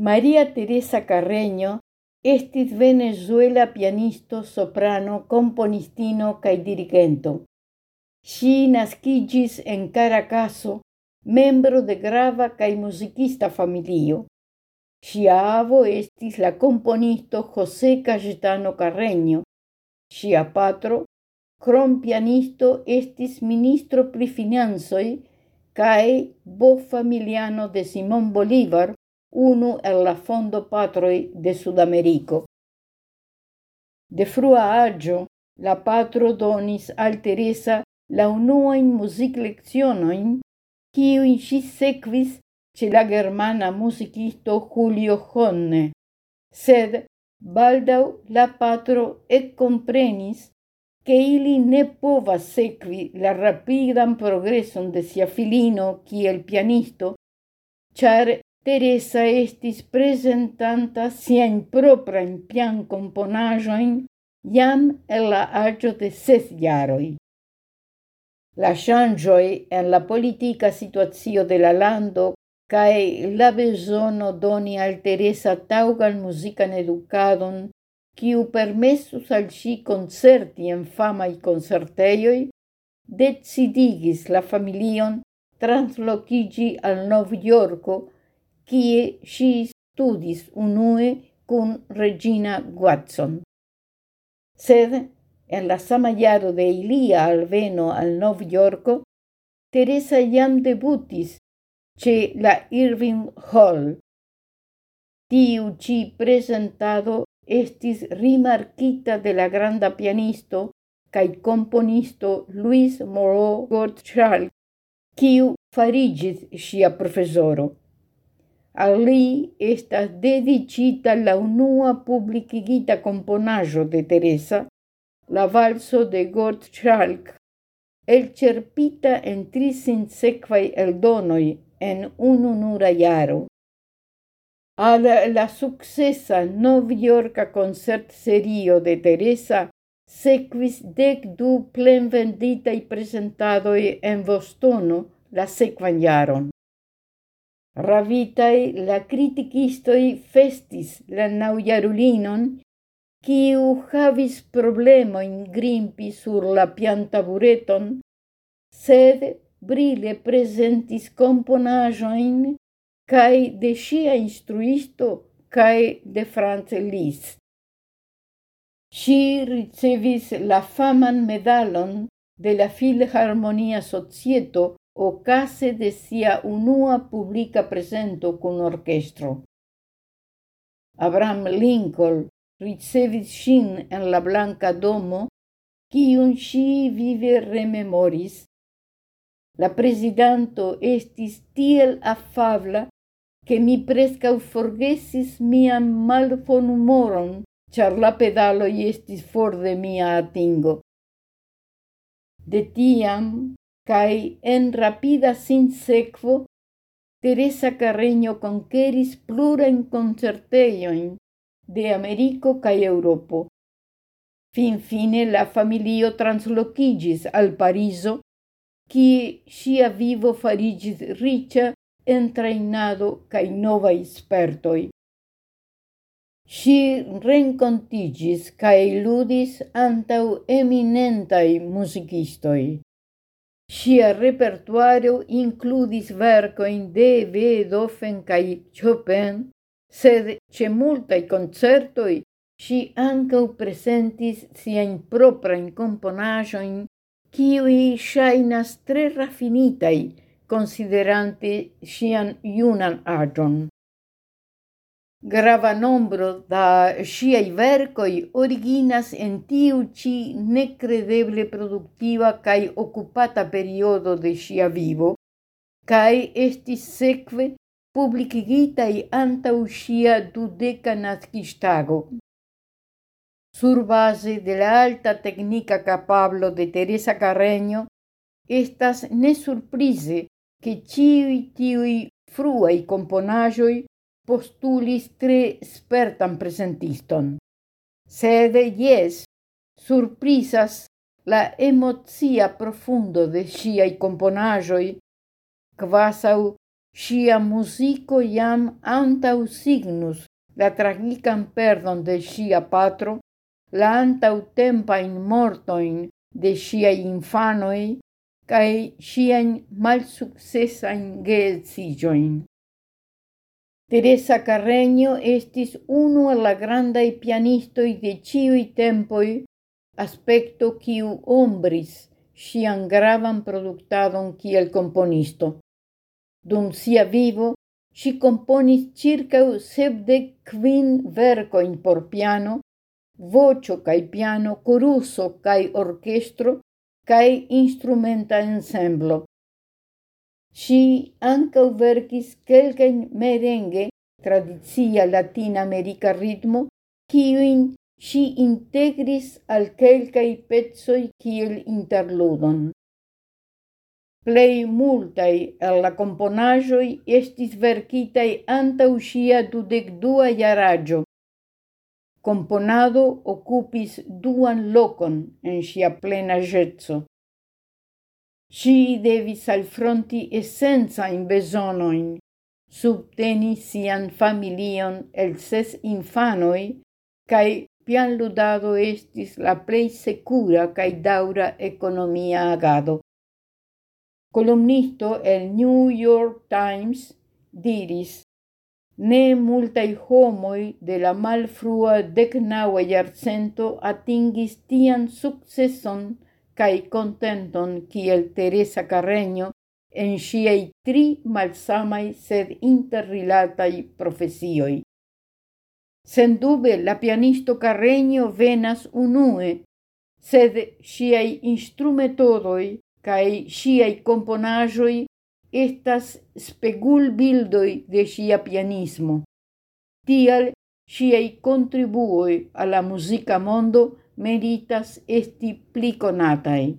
Maria Teresa Carreño estis Venezuela pianisto, soprano, componistino cae dirigento. Nascigis en Caracaso, membro de grava cae musicista familio. Sia avo estis la componisto José Cayetano Carreño. Sia patro, crom pianisto, estis ministro pri finansoi cae bo familiano de Simón Bolívar, unu el la fondo patroi de Sudamerico. De frua agio, la patro donis al Teresa la unuain music leccionoin, quiu in si sequis ce la germana musicisto Julio Honne, sed baldau la patro et comprenis che ili ne povas sequi la rapidan progreson de sia filino kiel pianisto, char Teresa estis presentanta sien propra in pian componajoin iam el la agio de ses jaroi. La changioi en la politica situazio de la lando cae la besono doni al Teresa taugan musican educadon quiu permessus al si concerti en famai concerteioi, decidigis la familion translocigi al Novjorko kie si studis unue cun Regina Watson. Sed, en la sama jaro de ilia alveno al Nov Yorko, Teresa jam debutis ce la Irving Hall. Tiu ci presentado estis rimarquita de la granda pianisto cae componisto Luis Moreau Gottschalk, quiu farigis sia profesoro. Al li estas dedicita la unua publikigita componajo de Teresa, la valso de Gottschalk, elĉerpita en tri sinsekvaj eldonoi en unu nura iaro. Al la successa New Yorka concert serio de Teresa sequis dec du plen venditai presentadoi en Bostono la sequan iaron. Ravitai la criticistoi festis la naujarulinon, quiu havis problemoin grimpi sur la piantabureton, sed brile presentis componajoin cae de sia instruisto cae de Franz Liszt. Si ricevis la faman medalon de la Filharmonia Societo ocase de sia unua publica presento cun orchestro. Abraham Lincoln ricevis sin en la Blanca Domo, kiun si vive rememoris. La presidanto estis tiel affabla che mi prescau forgesis mian malfonumoron, char la pedaloi estis for de mia atingo. De tiam, cae en rapida sin sequo, Teresa Carreño conqueris plurain concerteioin de Americo cae Europo. Fin fine la familio translocigis al Pariso, cie sia vivo farigis ricia en trainado cae nova espertoi. Si rencontigis cae ludis antau eminentai musicistoi. Ŝia repertuario inkludis verkojn de Beethoven kaj Chopin, sed ĉe multaj koncertoj si anche presentis siajn proprajn komponaĵojn, kiuj shainas tre raffinitai considerante sian iunan aĝon. Grava nombro da sciai vercoi originas en tiu ci necredeble productiva cae occupata periodo de ŝia vivo cae estis seque publicigitai antau antaŭ dudeca nascistago. Sur base de la alta tecnica capablo de Teresa Carreño estas ne surprize che ciui tiui fruai componajoi postulis tre spertam presentiston. Sed yes, surprisas la emozia profundo de sciai componajoi, quasau sia musico iam antau signus la tragican perdon de sia patro, la antau tempain mortoin de sciai infanoi, cae sciain malsuccessain geetzigioin. Teresa Carreño estis unu el la grandai pianistoi de ciui tempoi, aspecto quiu ombris sian gravan productadon kiel componisto. Dum sia vivo, ŝi komponis ĉirkaŭ quin verco in por piano, vocio cae piano, coruso cae orchestro, cae instrumenta ensemblo. Si ankaŭ verkis kelkajn merenge tradizia latina-america ritmo, kiuin si integris al kelkaj pecoj kiel interludon. Plei multai el la componajoi estis verkitai anta usia ŝia dudekdua jaraĝo. Componado ocupis duan locon en sia plena jetso. Si devis alfronti essenzain besonoin, subteni sian familion el ses infanoi, cae pian ludado estis la plei secura cae daura economia agado. Columnisto el New York Times diris ne multai homoi de la malfrua decnaua iarcento atingis tian successon cae contenton kiel Teresa Carreño en siei tri malsamai sed interrilatai profesioi. Sendube la pianisto Carreño venas unue, sed siei instrumetodoi cae siei componajoi estas spegul bildoi de sia pianismo. Tial siei contribuoi alla musica mondo meritas esti pliconatae.